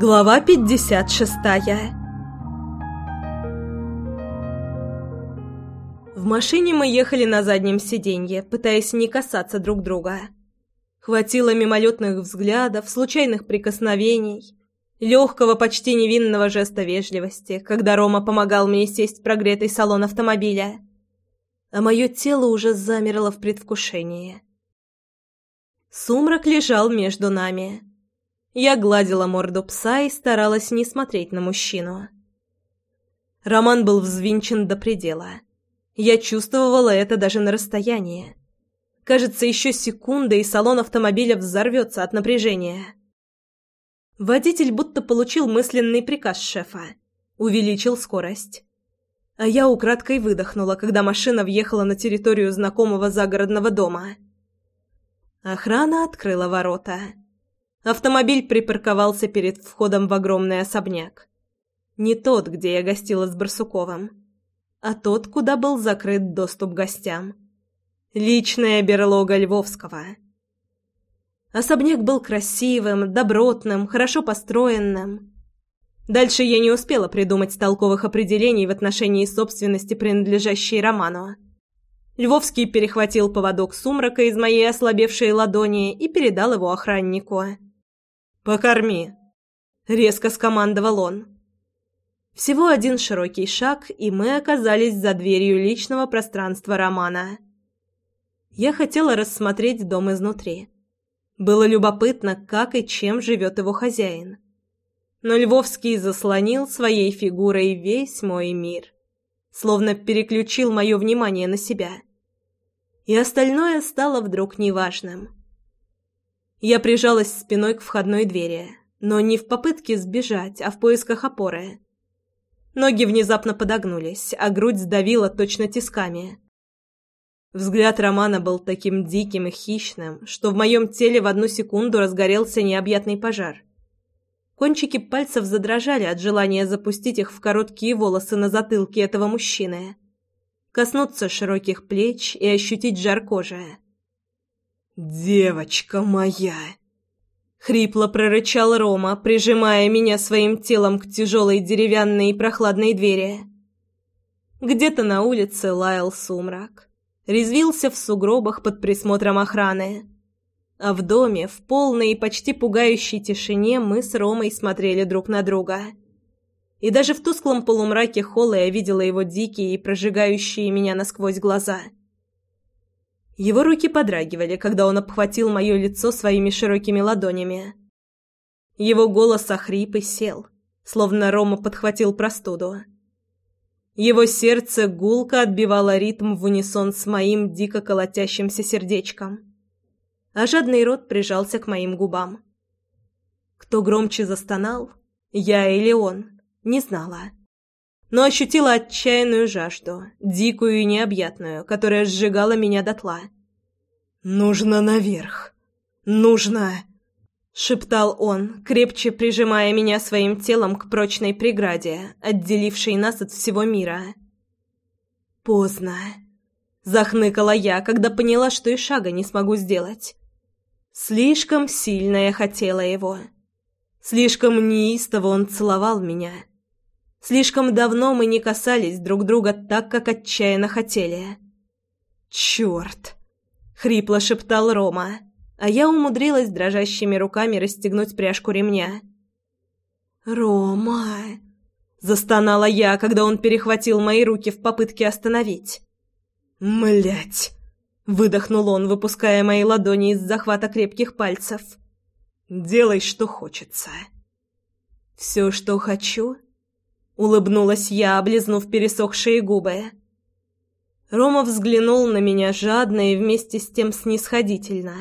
Глава 56 В машине мы ехали на заднем сиденье, пытаясь не касаться друг друга. Хватило мимолетных взглядов, случайных прикосновений, легкого, почти невинного жеста вежливости, когда Рома помогал мне сесть в прогретый салон автомобиля. А мое тело уже замерло в предвкушении. Сумрак лежал между нами. Я гладила морду пса и старалась не смотреть на мужчину. Роман был взвинчен до предела. Я чувствовала это даже на расстоянии. Кажется, еще секунда, и салон автомобиля взорвется от напряжения. Водитель будто получил мысленный приказ шефа. Увеличил скорость. А я украдкой выдохнула, когда машина въехала на территорию знакомого загородного дома. Охрана открыла ворота. Автомобиль припарковался перед входом в огромный особняк. Не тот, где я гостила с Барсуковым, а тот, куда был закрыт доступ гостям. Личная берлога Львовского. Особняк был красивым, добротным, хорошо построенным. Дальше я не успела придумать толковых определений в отношении собственности, принадлежащей Роману. Львовский перехватил поводок сумрака из моей ослабевшей ладони и передал его охраннику. «Покорми!» — резко скомандовал он. Всего один широкий шаг, и мы оказались за дверью личного пространства Романа. Я хотела рассмотреть дом изнутри. Было любопытно, как и чем живет его хозяин. Но Львовский заслонил своей фигурой весь мой мир, словно переключил мое внимание на себя. И остальное стало вдруг неважным. Я прижалась спиной к входной двери, но не в попытке сбежать, а в поисках опоры. Ноги внезапно подогнулись, а грудь сдавила точно тисками. Взгляд Романа был таким диким и хищным, что в моем теле в одну секунду разгорелся необъятный пожар. Кончики пальцев задрожали от желания запустить их в короткие волосы на затылке этого мужчины, коснуться широких плеч и ощутить жар кожи. «Девочка моя!» Хрипло прорычал Рома, прижимая меня своим телом к тяжелой деревянной и прохладной двери. Где-то на улице лаял сумрак. Резвился в сугробах под присмотром охраны. А в доме, в полной и почти пугающей тишине, мы с Ромой смотрели друг на друга. И даже в тусклом полумраке холла я видела его дикие и прожигающие меня насквозь глаза — его руки подрагивали, когда он обхватил мое лицо своими широкими ладонями. Его голос охрип и сел, словно Рома подхватил простуду. Его сердце гулко отбивало ритм в унисон с моим дико колотящимся сердечком. А жадный рот прижался к моим губам. Кто громче застонал, я или он, не знала но ощутила отчаянную жажду, дикую и необъятную, которая сжигала меня дотла. «Нужно наверх! Нужно!» — шептал он, крепче прижимая меня своим телом к прочной преграде, отделившей нас от всего мира. «Поздно!» — захныкала я, когда поняла, что и шага не смогу сделать. Слишком сильно я хотела его. Слишком неистово он целовал меня — Слишком давно мы не касались друг друга так, как отчаянно хотели. «Черт!» — хрипло шептал Рома, а я умудрилась дрожащими руками расстегнуть пряжку ремня. «Рома!» — застонала я, когда он перехватил мои руки в попытке остановить. «Млять!» — выдохнул он, выпуская мои ладони из захвата крепких пальцев. «Делай, что хочется». «Все, что хочу?» Улыбнулась я, облизнув пересохшие губы. Рома взглянул на меня жадно и вместе с тем снисходительно.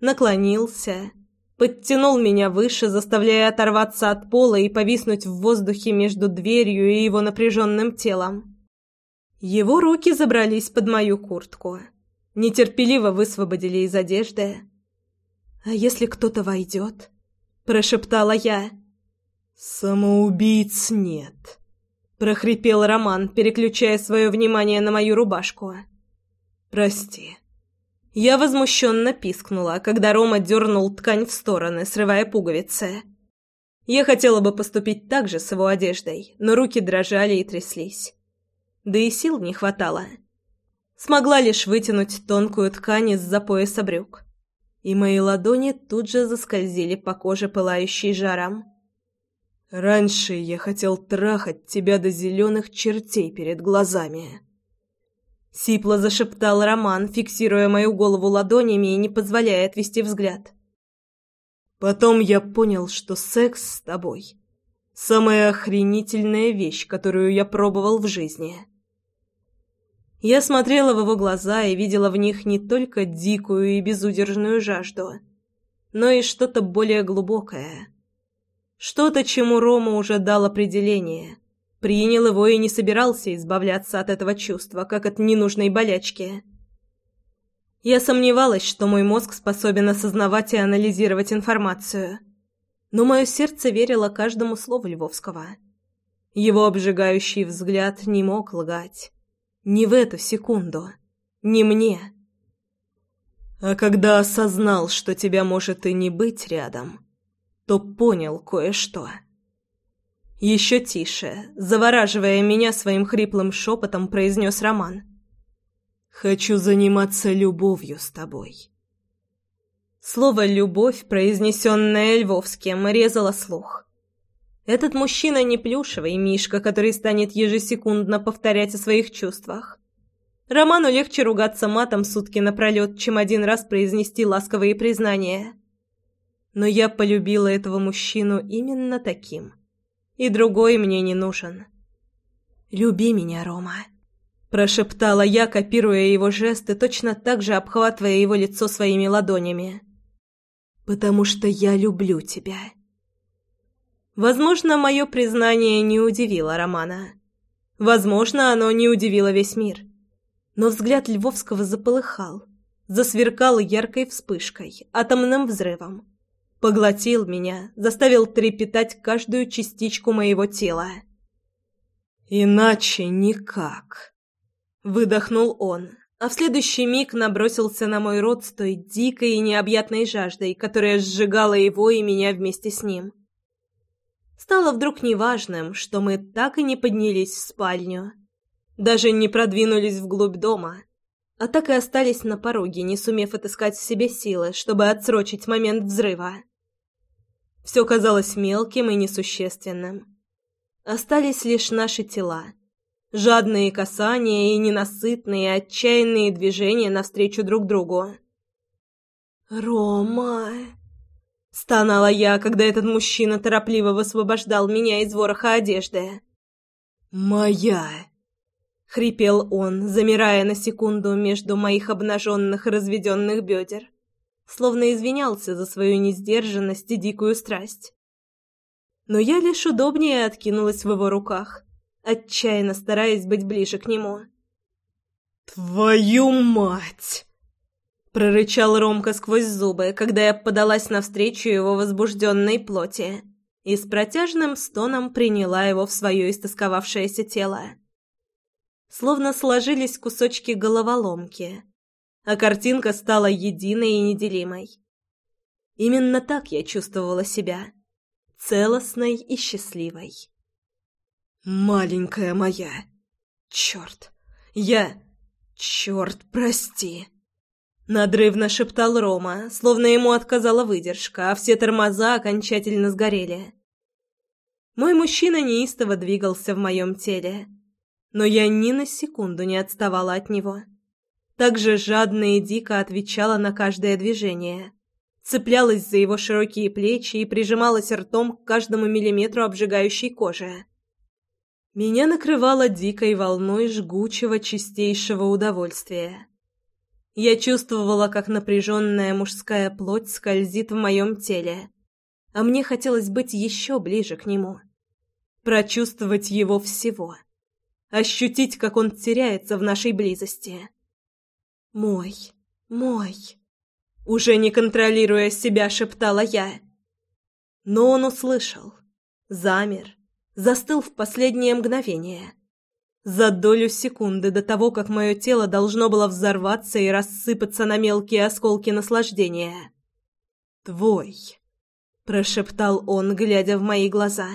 Наклонился, подтянул меня выше, заставляя оторваться от пола и повиснуть в воздухе между дверью и его напряженным телом. Его руки забрались под мою куртку, нетерпеливо высвободили из одежды. «А если кто-то войдет?» – прошептала я. «Самоубийц нет», — прохрипел Роман, переключая свое внимание на мою рубашку. «Прости». Я возмущенно пискнула, когда Рома дернул ткань в стороны, срывая пуговицы. Я хотела бы поступить так же с его одеждой, но руки дрожали и тряслись. Да и сил не хватало. Смогла лишь вытянуть тонкую ткань из-за пояса брюк. И мои ладони тут же заскользили по коже, пылающей жаром. «Раньше я хотел трахать тебя до зеленых чертей перед глазами». Сипло зашептал Роман, фиксируя мою голову ладонями и не позволяя отвести взгляд. Потом я понял, что секс с тобой — самая охренительная вещь, которую я пробовал в жизни. Я смотрела в его глаза и видела в них не только дикую и безудержную жажду, но и что-то более глубокое. Что-то, чему Рома уже дал определение, принял его и не собирался избавляться от этого чувства, как от ненужной болячки. Я сомневалась, что мой мозг способен осознавать и анализировать информацию. Но мое сердце верило каждому слову Львовского. Его обжигающий взгляд не мог лгать. Не в эту секунду. Не мне. А когда осознал, что тебя может и не быть рядом, то понял кое-что. Еще тише, завораживая меня своим хриплым шепотом, произнес Роман — Хочу заниматься любовью с тобой. Слово «любовь», произнесенное Львовским, резало слух. Этот мужчина не плюшевый мишка, который станет ежесекундно повторять о своих чувствах. Роману легче ругаться матом сутки напролет, чем один раз произнести ласковые признания. Но я полюбила этого мужчину именно таким. И другой мне не нужен. «Люби меня, Рома». Прошептала я, копируя его жесты, точно так же обхватывая его лицо своими ладонями. «Потому что я люблю тебя». Возможно, мое признание не удивило Романа. Возможно, оно не удивило весь мир. Но взгляд Львовского заполыхал, засверкал яркой вспышкой, атомным взрывом. Поглотил меня, заставил трепетать каждую частичку моего тела. «Иначе никак». Выдохнул он, а в следующий миг набросился на мой рот с той дикой и необъятной жаждой, которая сжигала его и меня вместе с ним. Стало вдруг неважным, что мы так и не поднялись в спальню. Даже не продвинулись вглубь дома, а так и остались на пороге, не сумев отыскать в себе силы, чтобы отсрочить момент взрыва. Все казалось мелким и несущественным. Остались лишь наши тела — Жадные касания и ненасытные, отчаянные движения навстречу друг другу. «Рома!» — стонала я, когда этот мужчина торопливо высвобождал меня из вороха одежды. «Моя!» — хрипел он, замирая на секунду между моих обнаженных разведенных бедер, словно извинялся за свою несдержанность и дикую страсть. Но я лишь удобнее откинулась в его руках отчаянно стараясь быть ближе к нему. «Твою мать!» прорычал Ромка сквозь зубы, когда я подалась навстречу его возбужденной плоти и с протяжным стоном приняла его в свое истосковавшееся тело. Словно сложились кусочки головоломки, а картинка стала единой и неделимой. Именно так я чувствовала себя, целостной и счастливой. «Маленькая моя! Черт! Я... Черт, прости!» Надрывно шептал Рома, словно ему отказала выдержка, а все тормоза окончательно сгорели. Мой мужчина неистово двигался в моем теле, но я ни на секунду не отставала от него. Так же жадно и дико отвечала на каждое движение, цеплялась за его широкие плечи и прижималась ртом к каждому миллиметру обжигающей кожи. Меня накрывало дикой волной жгучего чистейшего удовольствия. Я чувствовала, как напряженная мужская плоть скользит в моем теле, а мне хотелось быть еще ближе к нему. Прочувствовать его всего. Ощутить, как он теряется в нашей близости. «Мой, мой!» Уже не контролируя себя, шептала я. Но он услышал. Замер застыл в последнее мгновение. За долю секунды до того, как мое тело должно было взорваться и рассыпаться на мелкие осколки наслаждения. «Твой», — прошептал он, глядя в мои глаза.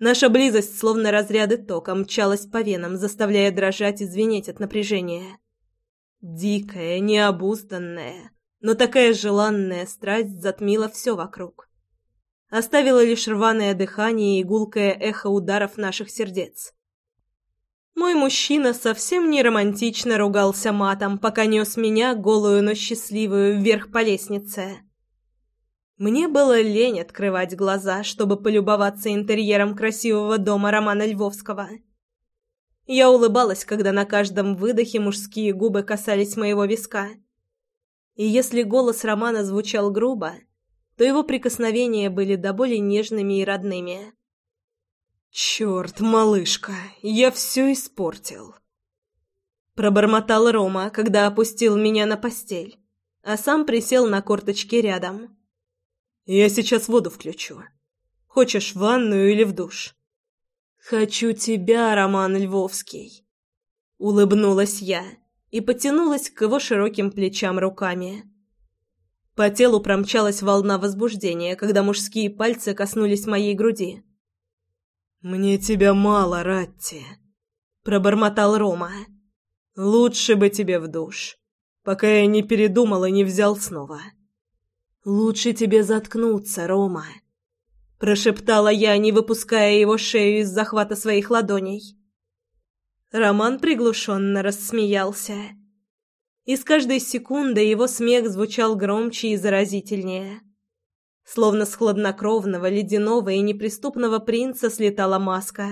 Наша близость, словно разряды тока, мчалась по венам, заставляя дрожать и звенеть от напряжения. Дикая, необузданная, но такая желанная страсть затмила все вокруг. Оставила лишь рваное дыхание и гулкое эхо ударов наших сердец. Мой мужчина совсем не романтично ругался матом, пока нес меня, голую, но счастливую, вверх по лестнице. Мне было лень открывать глаза, чтобы полюбоваться интерьером красивого дома Романа Львовского. Я улыбалась, когда на каждом выдохе мужские губы касались моего виска. И если голос Романа звучал грубо, то его прикосновения были до боли нежными и родными. «Черт, малышка, я все испортил!» Пробормотал Рома, когда опустил меня на постель, а сам присел на корточки рядом. «Я сейчас воду включу. Хочешь в ванную или в душ?» «Хочу тебя, Роман Львовский!» Улыбнулась я и потянулась к его широким плечам руками. По телу промчалась волна возбуждения, когда мужские пальцы коснулись моей груди. «Мне тебя мало, Ратти», — пробормотал Рома. «Лучше бы тебе в душ, пока я не передумал и не взял снова». «Лучше тебе заткнуться, Рома», прошептала я, не выпуская его шею из захвата своих ладоней. Роман приглушенно рассмеялся. И с каждой секундой его смех звучал громче и заразительнее. Словно с хладнокровного, ледяного и неприступного принца слетала маска,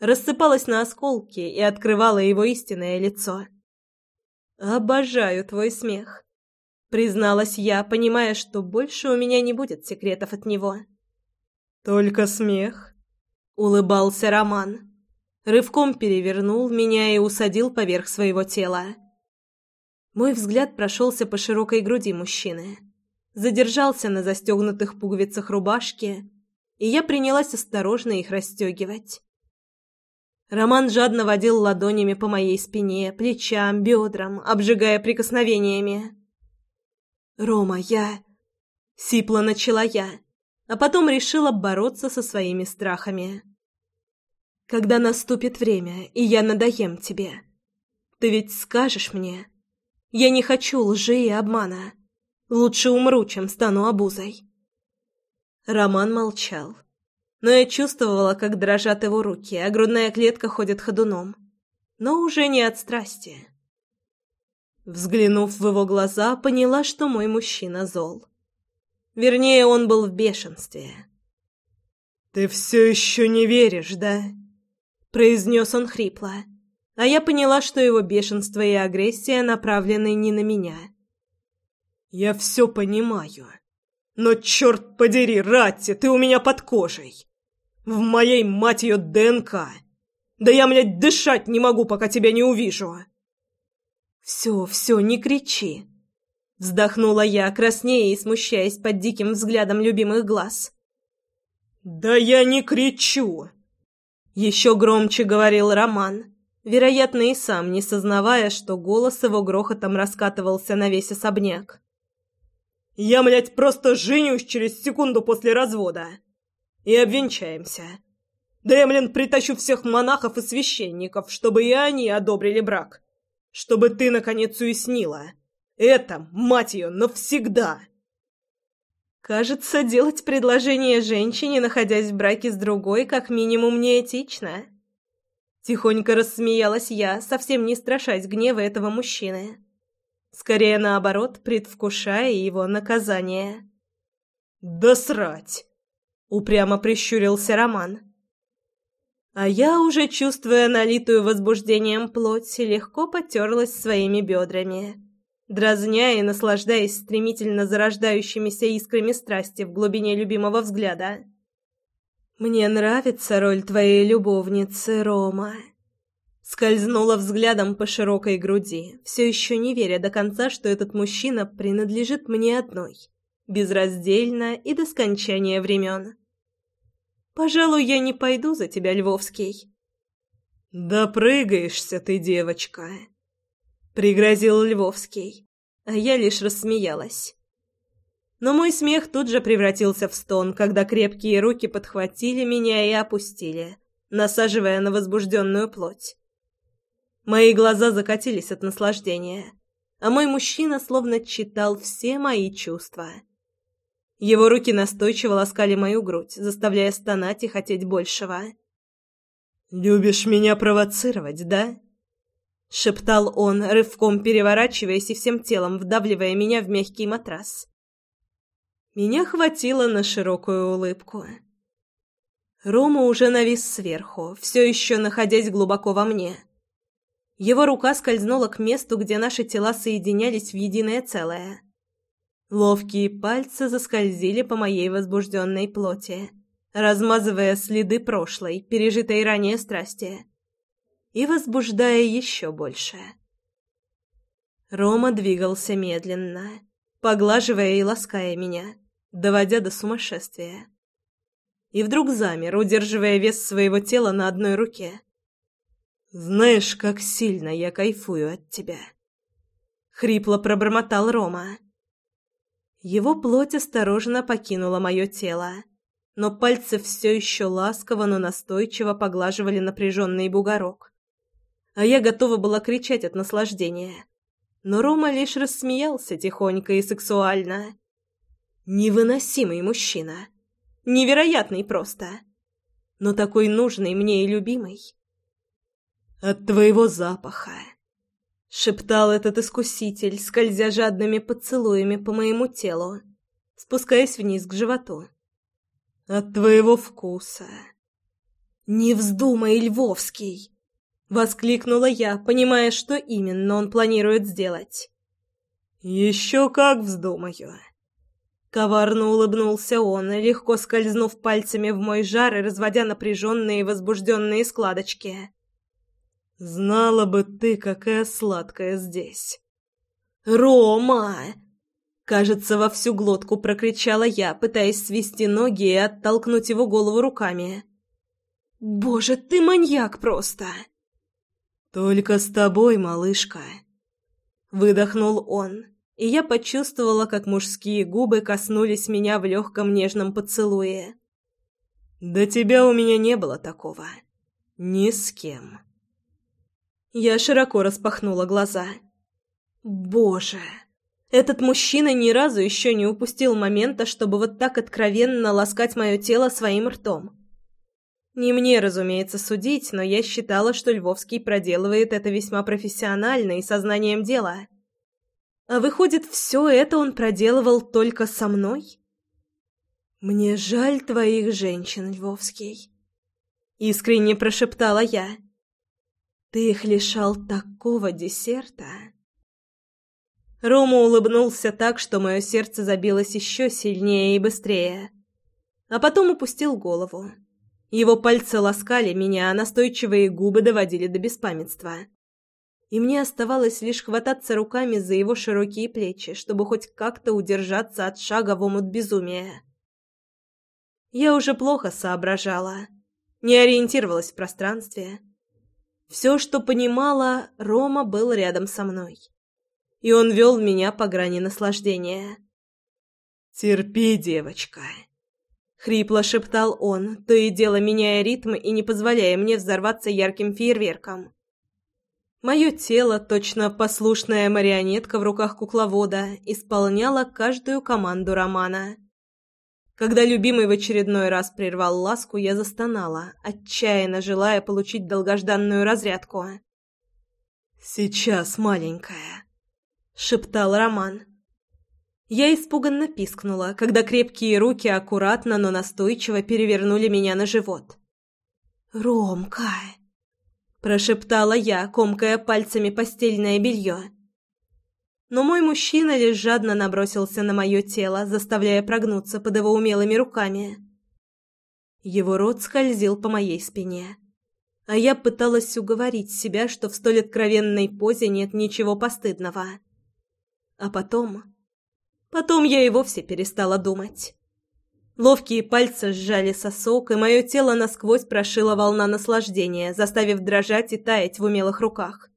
рассыпалась на осколки и открывала его истинное лицо. «Обожаю твой смех», — призналась я, понимая, что больше у меня не будет секретов от него. «Только смех?» — улыбался Роман. Рывком перевернул меня и усадил поверх своего тела. Мой взгляд прошелся по широкой груди мужчины, задержался на застегнутых пуговицах рубашки, и я принялась осторожно их расстегивать. Роман жадно водил ладонями по моей спине, плечам, бедрам, обжигая прикосновениями. «Рома, я...» — сипло начала я а потом решила бороться со своими страхами. «Когда наступит время, и я надоем тебе, ты ведь скажешь мне? Я не хочу лжи и обмана. Лучше умру, чем стану обузой». Роман молчал, но я чувствовала, как дрожат его руки, а грудная клетка ходит ходуном, но уже не от страсти. Взглянув в его глаза, поняла, что мой мужчина зол. Вернее, он был в бешенстве. «Ты все еще не веришь, да?» — произнес он хрипло. А я поняла, что его бешенство и агрессия направлены не на меня. «Я все понимаю. Но, черт подери, Ратти, ты у меня под кожей. В моей, мать ее, ДНК. Да я, блядь, дышать не могу, пока тебя не увижу». «Все, все, не кричи. Вздохнула я, краснея и смущаясь под диким взглядом любимых глаз. «Да я не кричу!» Еще громче говорил Роман, вероятно, и сам не сознавая, что голос его грохотом раскатывался на весь особняк. «Я, блядь, просто женюсь через секунду после развода. И обвенчаемся. Да я, блин, притащу всех монахов и священников, чтобы и они одобрили брак. Чтобы ты, наконец, уяснила» Это, мать ее, навсегда!» Кажется, делать предложение женщине, находясь в браке с другой, как минимум неэтично. Тихонько рассмеялась я, совсем не страшась гнева этого мужчины. Скорее наоборот, предвкушая его наказание. «Да срать!» — упрямо прищурился Роман. А я, уже чувствуя налитую возбуждением плоть, легко потерлась своими бедрами дразня и наслаждаясь стремительно зарождающимися искрами страсти в глубине любимого взгляда. «Мне нравится роль твоей любовницы, Рома». Скользнула взглядом по широкой груди, все еще не веря до конца, что этот мужчина принадлежит мне одной, безраздельно и до скончания времен. «Пожалуй, я не пойду за тебя, Львовский». «Да прыгаешься ты, девочка!» — пригрозил Львовский, а я лишь рассмеялась. Но мой смех тут же превратился в стон, когда крепкие руки подхватили меня и опустили, насаживая на возбужденную плоть. Мои глаза закатились от наслаждения, а мой мужчина словно читал все мои чувства. Его руки настойчиво ласкали мою грудь, заставляя стонать и хотеть большего. «Любишь меня провоцировать, да?» — шептал он, рывком переворачиваясь и всем телом вдавливая меня в мягкий матрас. Меня хватило на широкую улыбку. Рома уже навис сверху, все еще находясь глубоко во мне. Его рука скользнула к месту, где наши тела соединялись в единое целое. Ловкие пальцы заскользили по моей возбужденной плоти, размазывая следы прошлой, пережитой ранее страсти, и возбуждая еще больше. Рома двигался медленно, поглаживая и лаская меня доводя до сумасшествия. И вдруг замер, удерживая вес своего тела на одной руке. «Знаешь, как сильно я кайфую от тебя!» Хрипло пробормотал Рома. Его плоть осторожно покинула мое тело, но пальцы все еще ласково, но настойчиво поглаживали напряженный бугорок. А я готова была кричать от наслаждения. Но Рома лишь рассмеялся тихонько и сексуально Невыносимый мужчина. Невероятный просто. Но такой нужный мне и любимый. «От твоего запаха», — шептал этот искуситель, скользя жадными поцелуями по моему телу, спускаясь вниз к животу. «От твоего вкуса». «Не вздумай, Львовский!» — воскликнула я, понимая, что именно он планирует сделать. «Еще как вздумаю!» Коварно улыбнулся он, легко скользнув пальцами в мой жар и разводя напряженные и возбужденные складочки. «Знала бы ты, какая сладкая здесь!» «Рома!» Кажется, во всю глотку прокричала я, пытаясь свести ноги и оттолкнуть его голову руками. «Боже, ты маньяк просто!» «Только с тобой, малышка!» Выдохнул он и я почувствовала, как мужские губы коснулись меня в легком нежном поцелуе. «До тебя у меня не было такого. Ни с кем». Я широко распахнула глаза. «Боже!» Этот мужчина ни разу еще не упустил момента, чтобы вот так откровенно ласкать мое тело своим ртом. Не мне, разумеется, судить, но я считала, что Львовский проделывает это весьма профессионально и сознанием дела. А выходит, все это он проделывал только со мной? Мне жаль твоих женщин, Львовский. Искренне прошептала я. Ты их лишал такого десерта. Рома улыбнулся так, что мое сердце забилось еще сильнее и быстрее. А потом упустил голову. Его пальцы ласкали меня, а настойчивые губы доводили до беспамятства и мне оставалось лишь хвататься руками за его широкие плечи, чтобы хоть как-то удержаться от шага в омут безумия. Я уже плохо соображала, не ориентировалась в пространстве. Все, что понимала, Рома был рядом со мной, и он вел меня по грани наслаждения. «Терпи, девочка», — хрипло шептал он, то и дело меняя ритм и не позволяя мне взорваться ярким фейерверком. Мое тело, точно послушная марионетка в руках кукловода, исполняло каждую команду Романа. Когда любимый в очередной раз прервал ласку, я застонала, отчаянно желая получить долгожданную разрядку. «Сейчас, маленькая», — шептал Роман. Я испуганно пискнула, когда крепкие руки аккуратно, но настойчиво перевернули меня на живот. «Ромка!» прошептала я, комкая пальцами постельное белье. Но мой мужчина лишь жадно набросился на мое тело, заставляя прогнуться под его умелыми руками. Его рот скользил по моей спине, а я пыталась уговорить себя, что в столь откровенной позе нет ничего постыдного. А потом... Потом я и вовсе перестала думать. Ловкие пальцы сжали сосок, и мое тело насквозь прошила волна наслаждения, заставив дрожать и таять в умелых руках.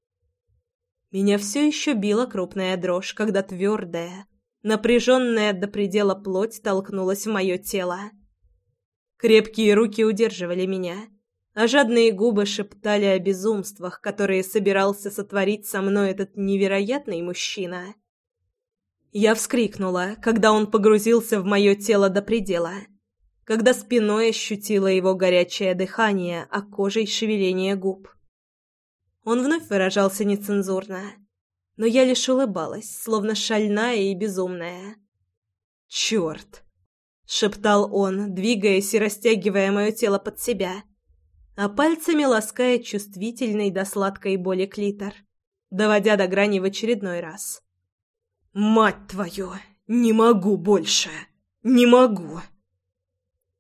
Меня все еще била крупная дрожь, когда твердая, Напряженная до предела плоть толкнулась в мое тело. Крепкие руки удерживали меня, а жадные губы шептали о безумствах, которые собирался сотворить со мной этот невероятный мужчина. Я вскрикнула, когда он погрузился в мое тело до предела, когда спиной ощутила его горячее дыхание, а кожей шевеление губ. Он вновь выражался нецензурно но я лишь улыбалась, словно шальная и безумная. «Черт!» — шептал он, двигаясь и растягивая мое тело под себя, а пальцами лаская чувствительный до сладкой боли клитор, доводя до грани в очередной раз. «Мать твою! Не могу больше! Не могу!»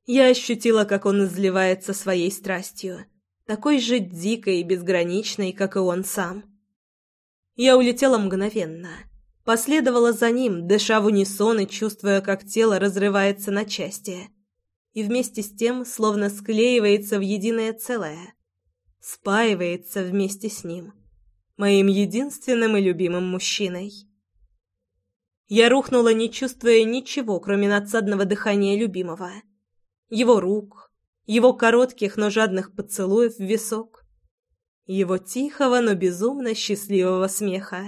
Я ощутила, как он изливается своей страстью, такой же дикой и безграничной, как и он сам. Я улетела мгновенно. Последовала за ним, дыша в унисон и чувствуя, как тело разрывается на части. И вместе с тем словно склеивается в единое целое. Спаивается вместе с ним. Моим единственным и любимым мужчиной. Я рухнула, не чувствуя ничего, кроме надсадного дыхания любимого. Его рук, его коротких, но жадных поцелуев в висок его тихого, но безумно счастливого смеха.